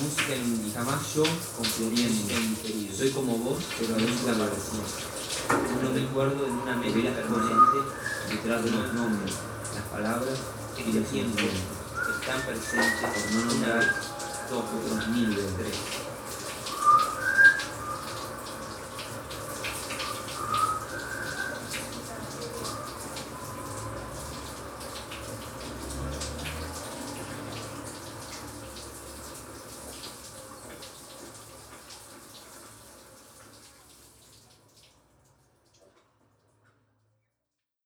música en jamás yo confiaría en música en diferido. Soy como vos, pero nunca lo decía. No recuerdo en una medida permanente detrás de los nombres, las palabras y los tiempos están presentes por no nombrar dos otros mil de tres.